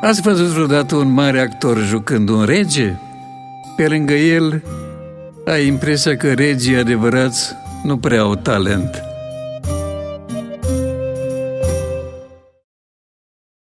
Ați văzut vreodată un mare actor jucând un rege? Pe lângă el, ai impresia că regii adevărați nu prea au talent.